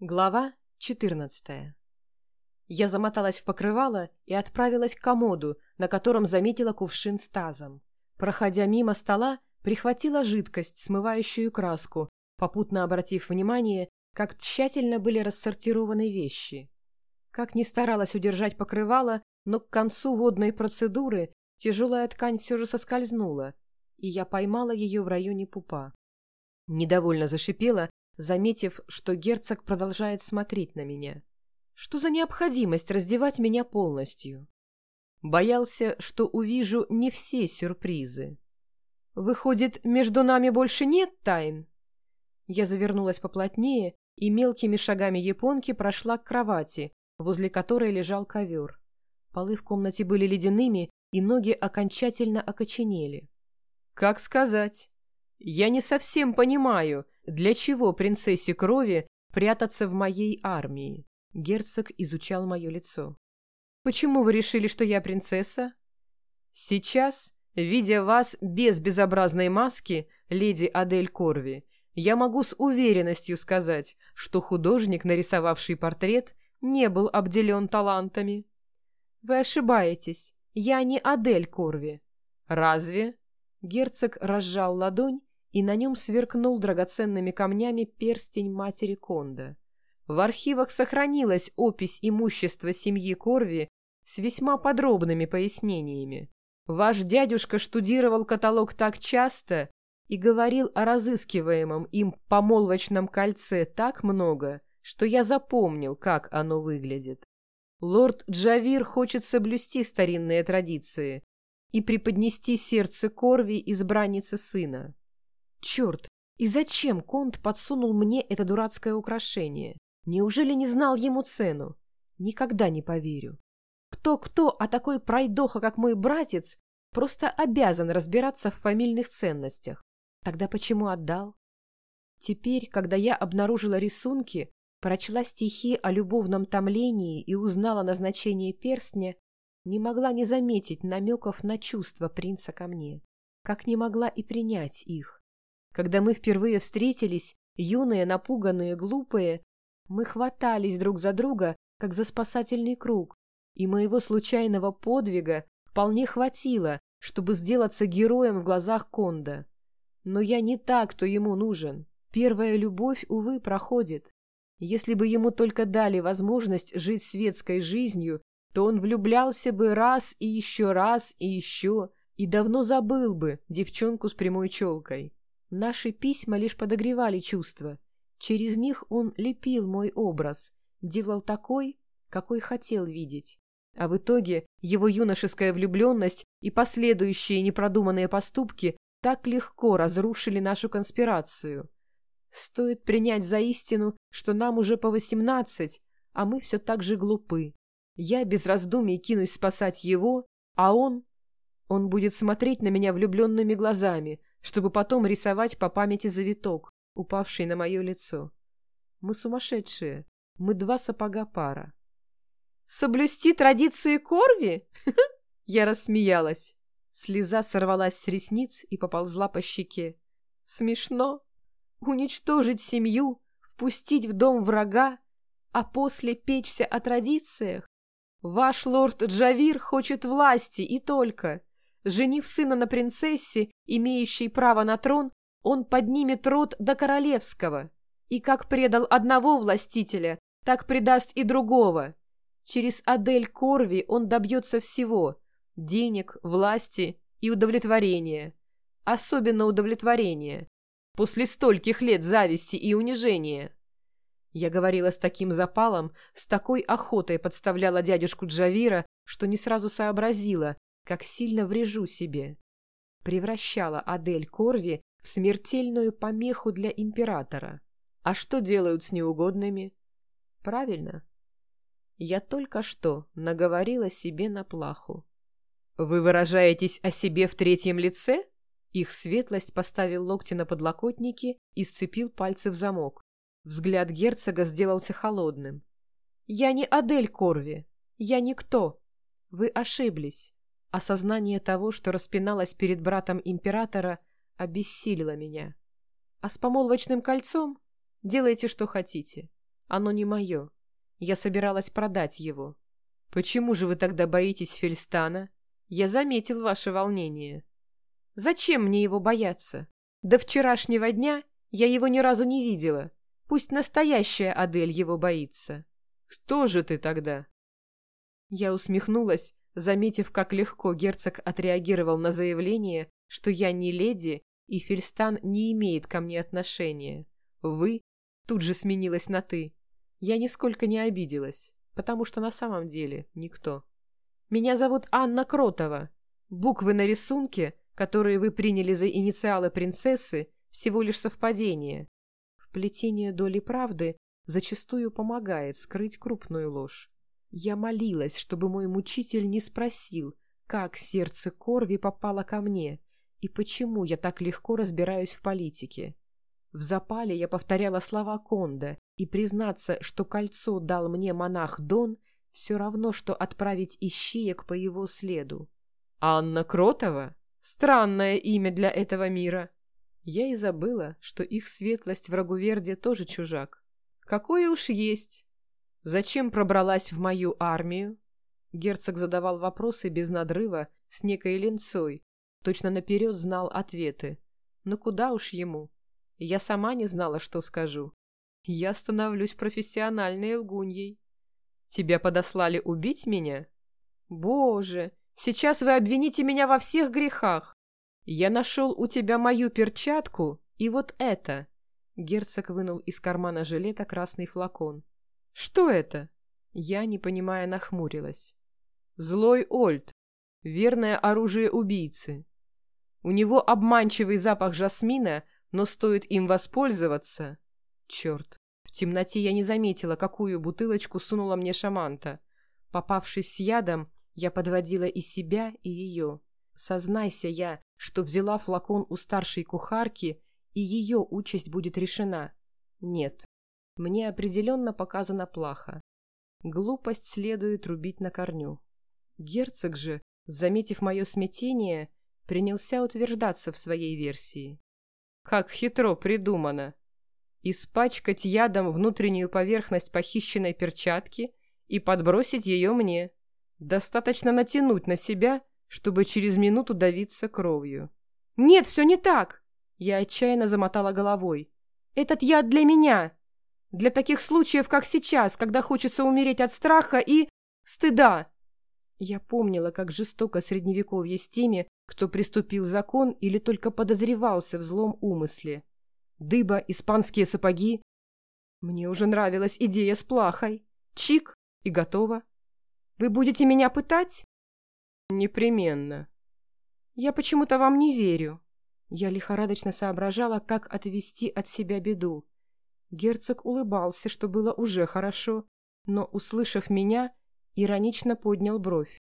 Глава 14 Я замоталась в покрывало и отправилась к комоду, на котором заметила кувшин с тазом. Проходя мимо стола, прихватила жидкость, смывающую краску, попутно обратив внимание, как тщательно были рассортированы вещи. Как ни старалась удержать покрывало, но к концу водной процедуры тяжелая ткань все же соскользнула, и я поймала ее в районе пупа. Недовольно зашипела, заметив, что герцог продолжает смотреть на меня. Что за необходимость раздевать меня полностью? Боялся, что увижу не все сюрпризы. Выходит, между нами больше нет тайн? Я завернулась поплотнее и мелкими шагами японки прошла к кровати, возле которой лежал ковер. Полы в комнате были ледяными, и ноги окончательно окоченели. Как сказать? Я не совсем понимаю, для чего принцессе крови прятаться в моей армии. Герцог изучал мое лицо. Почему вы решили, что я принцесса? Сейчас, видя вас без безобразной маски, леди Адель Корви, я могу с уверенностью сказать, что художник, нарисовавший портрет, не был обделен талантами. Вы ошибаетесь. Я не Адель Корви. Разве? Герцог разжал ладонь, и на нем сверкнул драгоценными камнями перстень матери Конда. В архивах сохранилась опись имущества семьи Корви с весьма подробными пояснениями. Ваш дядюшка штудировал каталог так часто и говорил о разыскиваемом им помолвочном кольце так много, что я запомнил, как оно выглядит. Лорд Джавир хочет соблюсти старинные традиции и преподнести сердце Корви избраннице сына. Черт, и зачем Конт подсунул мне это дурацкое украшение? Неужели не знал ему цену? Никогда не поверю. Кто-кто, а такой пройдоха, как мой братец, просто обязан разбираться в фамильных ценностях. Тогда почему отдал? Теперь, когда я обнаружила рисунки, прочла стихи о любовном томлении и узнала назначение перстня, не могла не заметить намеков на чувства принца ко мне, как не могла и принять их. Когда мы впервые встретились, юные, напуганные, глупые, мы хватались друг за друга, как за спасательный круг, и моего случайного подвига вполне хватило, чтобы сделаться героем в глазах Конда. Но я не так, кто ему нужен. Первая любовь, увы, проходит. Если бы ему только дали возможность жить светской жизнью, то он влюблялся бы раз и еще раз и еще, и давно забыл бы девчонку с прямой челкой. Наши письма лишь подогревали чувства. Через них он лепил мой образ, делал такой, какой хотел видеть. А в итоге его юношеская влюбленность и последующие непродуманные поступки так легко разрушили нашу конспирацию. Стоит принять за истину, что нам уже по восемнадцать, а мы все так же глупы. Я без раздумий кинусь спасать его, а он... Он будет смотреть на меня влюбленными глазами, чтобы потом рисовать по памяти завиток, упавший на мое лицо. Мы сумасшедшие. Мы два сапога пара. «Соблюсти традиции Корви?» Я рассмеялась. Слеза сорвалась с ресниц и поползла по щеке. «Смешно. Уничтожить семью, впустить в дом врага, а после печься о традициях? Ваш лорд Джавир хочет власти и только. Женив сына на принцессе, имеющей право на трон, он поднимет род до королевского. И как предал одного властителя, так предаст и другого. Через Адель Корви он добьется всего – денег, власти и удовлетворения. Особенно удовлетворения. После стольких лет зависти и унижения. Я говорила с таким запалом, с такой охотой подставляла дядюшку Джавира, что не сразу сообразила, как сильно врежу себе. Превращала Адель Корви в смертельную помеху для императора. А что делают с неугодными? Правильно. Я только что наговорила себе на плаху. «Вы выражаетесь о себе в третьем лице?» Их светлость поставил локти на подлокотники и сцепил пальцы в замок. Взгляд герцога сделался холодным. «Я не Адель Корви. Я никто. Вы ошиблись. Осознание того, что распиналась перед братом императора, обессилило меня. А с помолвочным кольцом делайте, что хотите. Оно не мое. Я собиралась продать его. Почему же вы тогда боитесь Фельстана? Я заметил ваше волнение. Зачем мне его бояться? До вчерашнего дня я его ни разу не видела. Пусть настоящая Адель его боится. Кто же ты тогда? Я усмехнулась, заметив, как легко герцог отреагировал на заявление, что я не леди и Фельстан не имеет ко мне отношения. Вы тут же сменилась на «ты». Я нисколько не обиделась, потому что на самом деле никто. Меня зовут Анна Кротова. Буквы на рисунке, которые вы приняли за инициалы принцессы, всего лишь совпадение. Вплетение доли правды зачастую помогает скрыть крупную ложь. Я молилась, чтобы мой мучитель не спросил, как сердце Корви попало ко мне и почему я так легко разбираюсь в политике. В запале я повторяла слова Конда, и признаться, что кольцо дал мне монах Дон, все равно, что отправить ищеек по его следу. «Анна Кротова? Странное имя для этого мира!» Я и забыла, что их светлость в Рагуверде тоже чужак. «Какое уж есть!» «Зачем пробралась в мою армию?» Герцог задавал вопросы без надрыва, с некой ленцой, точно наперед знал ответы. Но куда уж ему? Я сама не знала, что скажу. Я становлюсь профессиональной лгуньей. Тебя подослали убить меня? Боже, сейчас вы обвините меня во всех грехах. Я нашел у тебя мою перчатку и вот это. Герцог вынул из кармана жилета красный флакон. Что это? Я, не понимая, нахмурилась. Злой Ольд. Верное оружие убийцы. У него обманчивый запах жасмина — но стоит им воспользоваться... Черт, в темноте я не заметила, какую бутылочку сунула мне шаманта. Попавшись с ядом, я подводила и себя, и ее. Сознайся я, что взяла флакон у старшей кухарки, и ее участь будет решена. Нет, мне определенно показана плаха. Глупость следует рубить на корню. Герцог же, заметив мое смятение, принялся утверждаться в своей версии. Как хитро придумано. Испачкать ядом внутреннюю поверхность похищенной перчатки и подбросить ее мне. Достаточно натянуть на себя, чтобы через минуту давиться кровью. «Нет, все не так!» Я отчаянно замотала головой. «Этот яд для меня! Для таких случаев, как сейчас, когда хочется умереть от страха и... стыда!» Я помнила, как жестоко средневековье с теми, кто приступил закон или только подозревался в злом умысле. Дыба, испанские сапоги. Мне уже нравилась идея с плахой. Чик, и готово. Вы будете меня пытать? Непременно. Я почему-то вам не верю. Я лихорадочно соображала, как отвести от себя беду. Герцог улыбался, что было уже хорошо, но, услышав меня, иронично поднял бровь.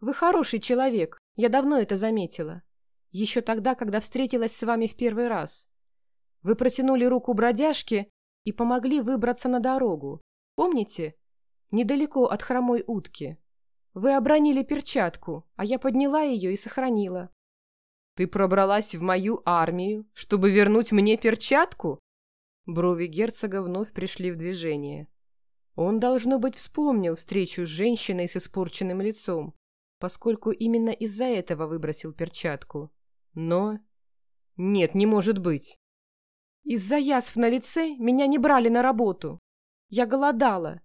«Вы хороший человек, я давно это заметила. Еще тогда, когда встретилась с вами в первый раз. Вы протянули руку бродяжке и помогли выбраться на дорогу. Помните? Недалеко от хромой утки. Вы обронили перчатку, а я подняла ее и сохранила. Ты пробралась в мою армию, чтобы вернуть мне перчатку? Брови герцога вновь пришли в движение. Он, должно быть, вспомнил встречу с женщиной с испорченным лицом, поскольку именно из-за этого выбросил перчатку. Но... Нет, не может быть. Из-за язв на лице меня не брали на работу. Я голодала.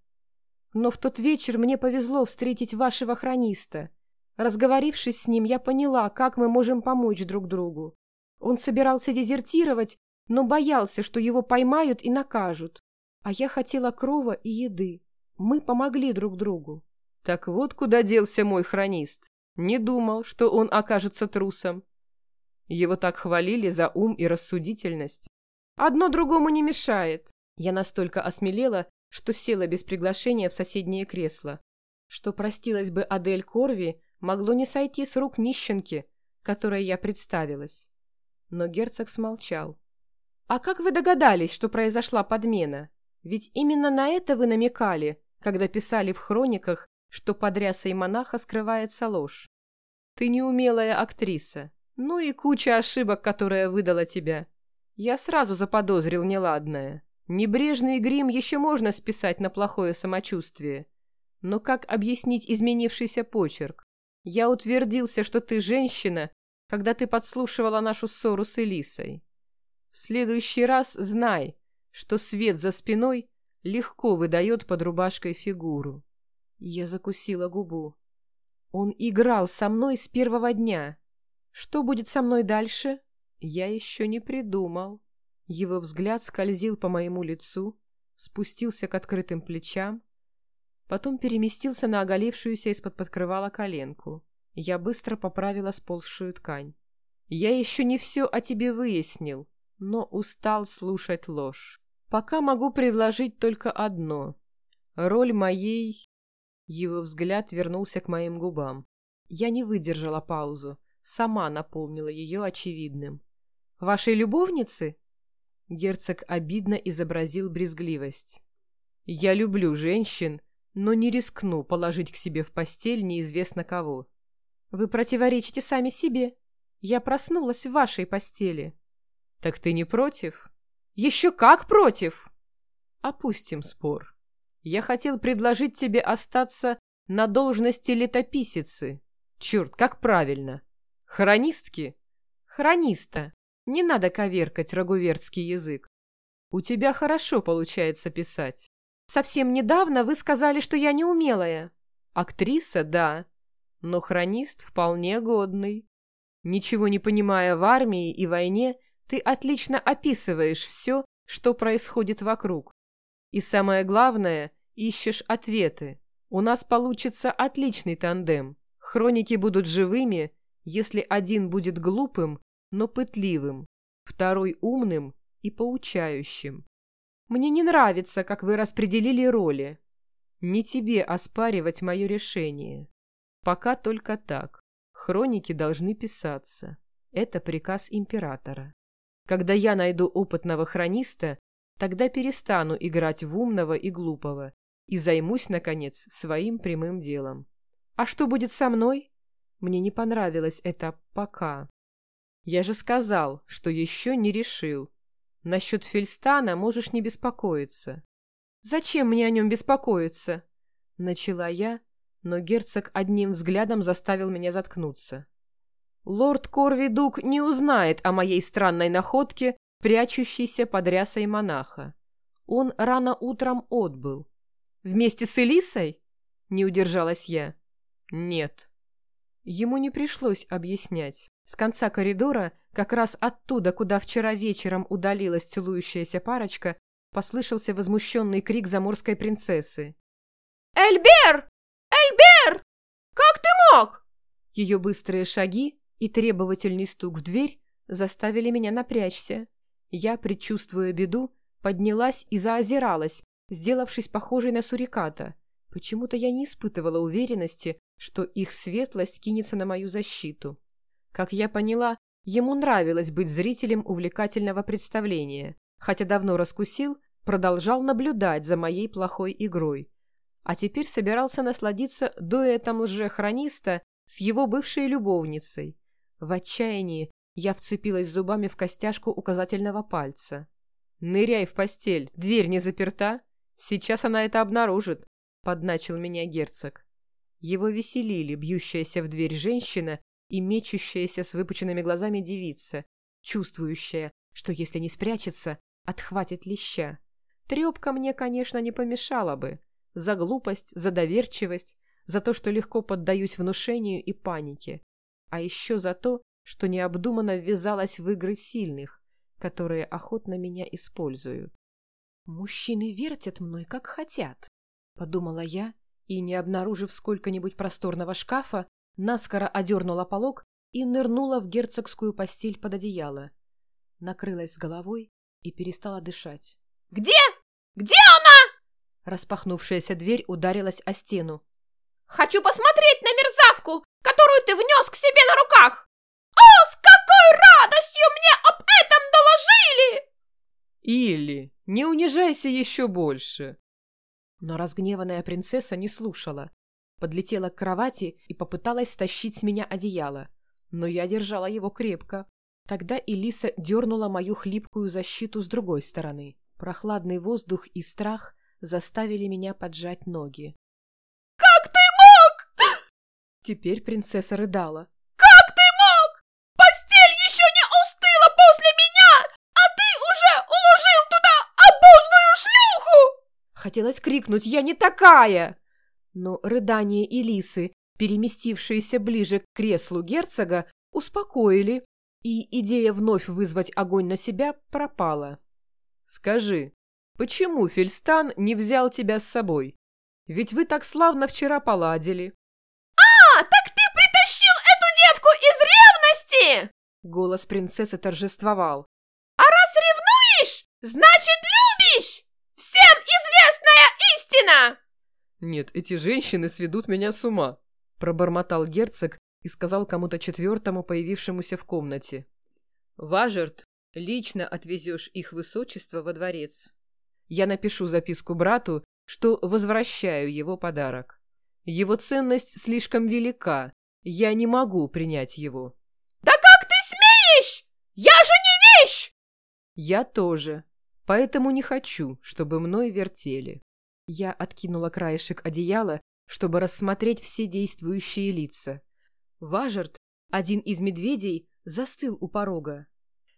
Но в тот вечер мне повезло встретить вашего хрониста. Разговорившись с ним, я поняла, как мы можем помочь друг другу. Он собирался дезертировать, но боялся, что его поймают и накажут. А я хотела крова и еды. Мы помогли друг другу. Так вот куда делся мой хронист. Не думал, что он окажется трусом. Его так хвалили за ум и рассудительность. Одно другому не мешает. Я настолько осмелела, что села без приглашения в соседнее кресло. Что простилась бы Адель Корви, могло не сойти с рук нищенки, которой я представилась. Но герцог смолчал. «А как вы догадались, что произошла подмена? Ведь именно на это вы намекали, когда писали в хрониках, что под рясой монаха скрывается ложь. Ты неумелая актриса. Ну и куча ошибок, которая выдала тебя. Я сразу заподозрил неладное. Небрежный грим еще можно списать на плохое самочувствие. Но как объяснить изменившийся почерк? Я утвердился, что ты женщина, когда ты подслушивала нашу ссору с Элисой. В следующий раз знай, что свет за спиной легко выдает под рубашкой фигуру. Я закусила губу. Он играл со мной с первого дня. Что будет со мной дальше? Я еще не придумал. Его взгляд скользил по моему лицу, спустился к открытым плечам, потом переместился на оголившуюся из-под подкрывала коленку. Я быстро поправила сползшую ткань. «Я еще не все о тебе выяснил, но устал слушать ложь. Пока могу предложить только одно. Роль моей...» Его взгляд вернулся к моим губам. Я не выдержала паузу, сама наполнила ее очевидным. «Вашей любовницы?» Герцог обидно изобразил брезгливость. «Я люблю женщин, но не рискну положить к себе в постель неизвестно кого». «Вы противоречите сами себе. Я проснулась в вашей постели». «Так ты не против?» «Еще как против!» «Опустим спор. Я хотел предложить тебе остаться на должности летописицы. Черт, как правильно! Хронистки?» «Хрониста. Не надо коверкать рагуверский язык. У тебя хорошо получается писать. Совсем недавно вы сказали, что я неумелая. Актриса, да, но хронист вполне годный. Ничего не понимая в армии и войне, ты отлично описываешь все, что происходит вокруг. И самое главное, ищешь ответы. У нас получится отличный тандем. Хроники будут живыми, если один будет глупым, но пытливым, второй умным и поучающим. Мне не нравится, как вы распределили роли. Не тебе оспаривать мое решение. Пока только так. Хроники должны писаться. Это приказ императора. Когда я найду опытного хрониста, тогда перестану играть в умного и глупого и займусь, наконец, своим прямым делом. А что будет со мной? Мне не понравилось это «пока». Я же сказал, что еще не решил. Насчет Фельстана можешь не беспокоиться. Зачем мне о нем беспокоиться? Начала я, но герцог одним взглядом заставил меня заткнуться. Лорд Корвидук не узнает о моей странной находке, прячущейся под рясой монаха. Он рано утром отбыл. Вместе с Элисой? Не удержалась я. Нет. Ему не пришлось объяснять. С конца коридора, как раз оттуда, куда вчера вечером удалилась целующаяся парочка, послышался возмущенный крик заморской принцессы. «Эльбер! Эльбер! Как ты мог?» Ее быстрые шаги и требовательный стук в дверь заставили меня напрячься. Я, предчувствуя беду, поднялась и заозиралась, сделавшись похожей на суриката. Почему-то я не испытывала уверенности, что их светлость кинется на мою защиту. Как я поняла, ему нравилось быть зрителем увлекательного представления, хотя давно раскусил, продолжал наблюдать за моей плохой игрой. А теперь собирался насладиться дуэтом лжехрониста с его бывшей любовницей. В отчаянии я вцепилась зубами в костяшку указательного пальца. «Ныряй в постель, дверь не заперта. Сейчас она это обнаружит», — подначил меня герцог. Его веселили бьющаяся в дверь женщина и мечущаяся с выпученными глазами девица, чувствующая, что если не спрячется, отхватит леща. Трепка мне, конечно, не помешала бы. За глупость, за доверчивость, за то, что легко поддаюсь внушению и панике. А еще за то, что необдуманно ввязалась в игры сильных, которые охотно меня используют. «Мужчины вертят мной, как хотят», — подумала я, и, не обнаружив сколько-нибудь просторного шкафа, наскоро одернула полог и нырнула в герцогскую постель под одеяло. Накрылась с головой и перестала дышать. «Где? Где она?» Распахнувшаяся дверь ударилась о стену. «Хочу посмотреть на мерзавку, которую ты внес к себе на руках! О, с какой радостью мне об этом доложили!» «Или не унижайся еще больше!» Но разгневанная принцесса не слушала подлетела к кровати и попыталась стащить с меня одеяло. Но я держала его крепко. Тогда Элиса дернула мою хлипкую защиту с другой стороны. Прохладный воздух и страх заставили меня поджать ноги. Теперь принцесса рыдала. «Как ты мог? Постель еще не устыла после меня, а ты уже уложил туда обозную шлюху!» Хотелось крикнуть «Я не такая!» Но рыдания Элисы, переместившиеся ближе к креслу герцога, успокоили, и идея вновь вызвать огонь на себя пропала. «Скажи, почему Фельстан не взял тебя с собой? Ведь вы так славно вчера поладили». Голос принцессы торжествовал. «А раз ревнуешь, значит любишь! Всем известная истина!» «Нет, эти женщины сведут меня с ума», — пробормотал герцог и сказал кому-то четвертому, появившемуся в комнате. «Важерт, лично отвезешь их высочество во дворец. Я напишу записку брату, что возвращаю его подарок. Его ценность слишком велика, я не могу принять его». «Да как ты смеешь? Я же не вещь!» «Я тоже, поэтому не хочу, чтобы мной вертели». Я откинула краешек одеяла, чтобы рассмотреть все действующие лица. Важерт, один из медведей, застыл у порога.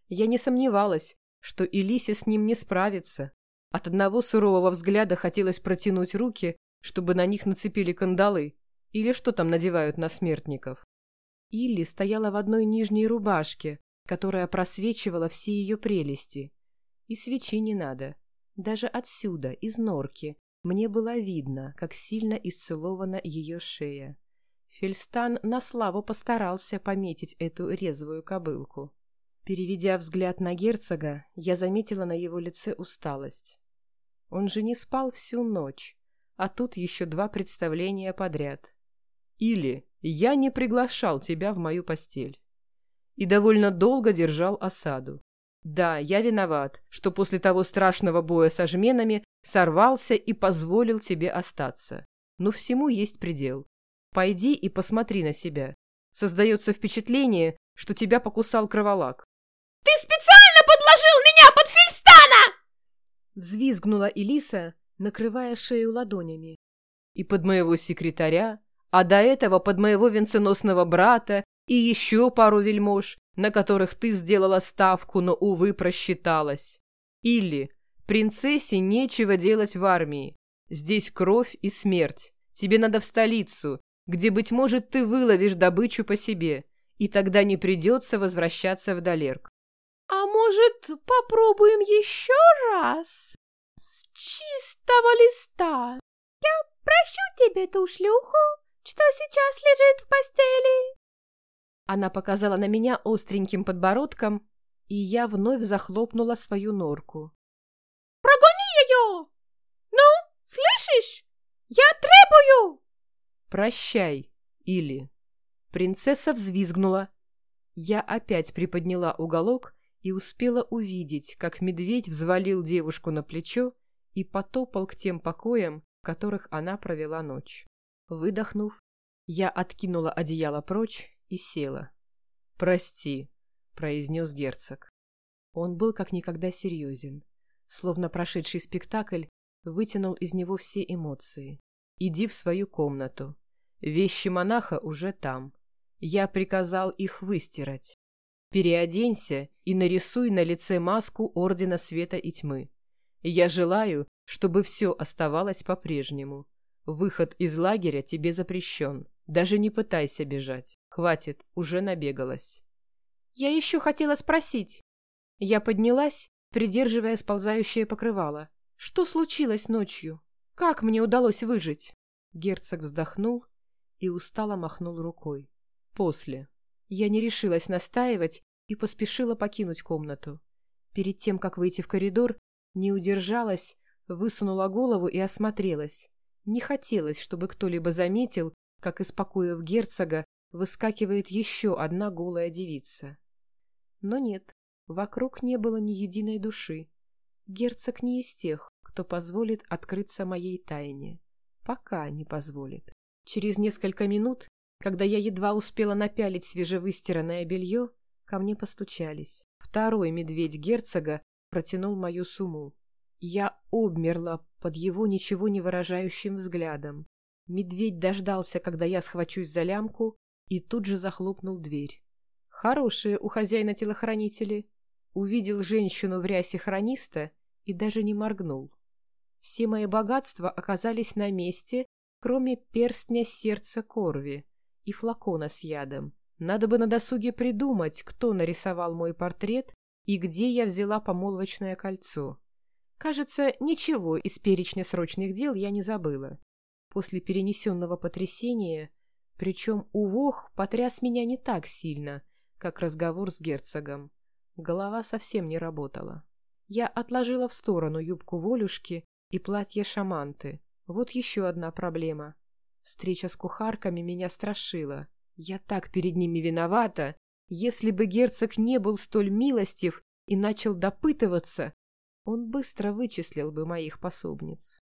Я не сомневалась, что Элисе с ним не справится. От одного сурового взгляда хотелось протянуть руки, чтобы на них нацепили кандалы, или что там надевают на смертников. Илли стояла в одной нижней рубашке, которая просвечивала все ее прелести. И свечи не надо. Даже отсюда, из норки, мне было видно, как сильно исцелована ее шея. Фельстан на славу постарался пометить эту резвую кобылку. Переведя взгляд на герцога, я заметила на его лице усталость. Он же не спал всю ночь, а тут еще два представления подряд. Или я не приглашал тебя в мою постель. И довольно долго держал осаду. Да, я виноват, что после того страшного боя со жменами сорвался и позволил тебе остаться. Но всему есть предел. Пойди и посмотри на себя. Создается впечатление, что тебя покусал кроволак. «Ты специально подложил меня под Фильстана!» Взвизгнула Элиса, накрывая шею ладонями. И под моего секретаря, а до этого под моего венценосного брата и еще пару вельмож, на которых ты сделала ставку, но, увы, просчиталась. Или принцессе нечего делать в армии. Здесь кровь и смерть. Тебе надо в столицу, где, быть может, ты выловишь добычу по себе, и тогда не придется возвращаться в Далерк. «А может, попробуем еще раз? С чистого листа? Я прощу тебе ту шлюху, что сейчас лежит в постели». Она показала на меня остреньким подбородком, и я вновь захлопнула свою норку. «Прогони ее! Ну, слышишь? Я требую!» «Прощай, Или!» Принцесса взвизгнула. Я опять приподняла уголок и успела увидеть, как медведь взвалил девушку на плечо и потопал к тем покоям, в которых она провела ночь. Выдохнув, я откинула одеяло прочь и села. «Прости», — произнес герцог. Он был как никогда серьезен, словно прошедший спектакль вытянул из него все эмоции. «Иди в свою комнату. Вещи монаха уже там. Я приказал их выстирать. Переоденься и нарисуй на лице маску Ордена Света и Тьмы. Я желаю, чтобы все оставалось по-прежнему. Выход из лагеря тебе запрещен. Даже не пытайся бежать. Хватит, уже набегалась. Я еще хотела спросить. Я поднялась, придерживая сползающее покрывало. Что случилось ночью? Как мне удалось выжить? Герцог вздохнул и устало махнул рукой. После. Я не решилась настаивать и поспешила покинуть комнату. Перед тем, как выйти в коридор, не удержалась, высунула голову и осмотрелась. Не хотелось, чтобы кто-либо заметил, как из покоев герцога выскакивает еще одна голая девица. Но нет, вокруг не было ни единой души. Герцог не из тех, кто позволит открыться моей тайне. Пока не позволит. Через несколько минут, когда я едва успела напялить свежевыстиранное белье, ко мне постучались. Второй медведь герцога протянул мою сумму. Я обмерла под его ничего не выражающим взглядом. Медведь дождался, когда я схвачусь за лямку, и тут же захлопнул дверь. Хорошие у хозяина телохранители. Увидел женщину в рясе хрониста и даже не моргнул. Все мои богатства оказались на месте, кроме перстня сердца Корви и флакона с ядом. Надо бы на досуге придумать, кто нарисовал мой портрет и где я взяла помолвочное кольцо. Кажется, ничего из перечня срочных дел я не забыла. После перенесенного потрясения, причем увох потряс меня не так сильно, как разговор с герцогом. Голова совсем не работала. Я отложила в сторону юбку Волюшки и платье шаманты. Вот еще одна проблема. Встреча с кухарками меня страшила. Я так перед ними виновата. Если бы герцог не был столь милостив и начал допытываться, он быстро вычислил бы моих пособниц.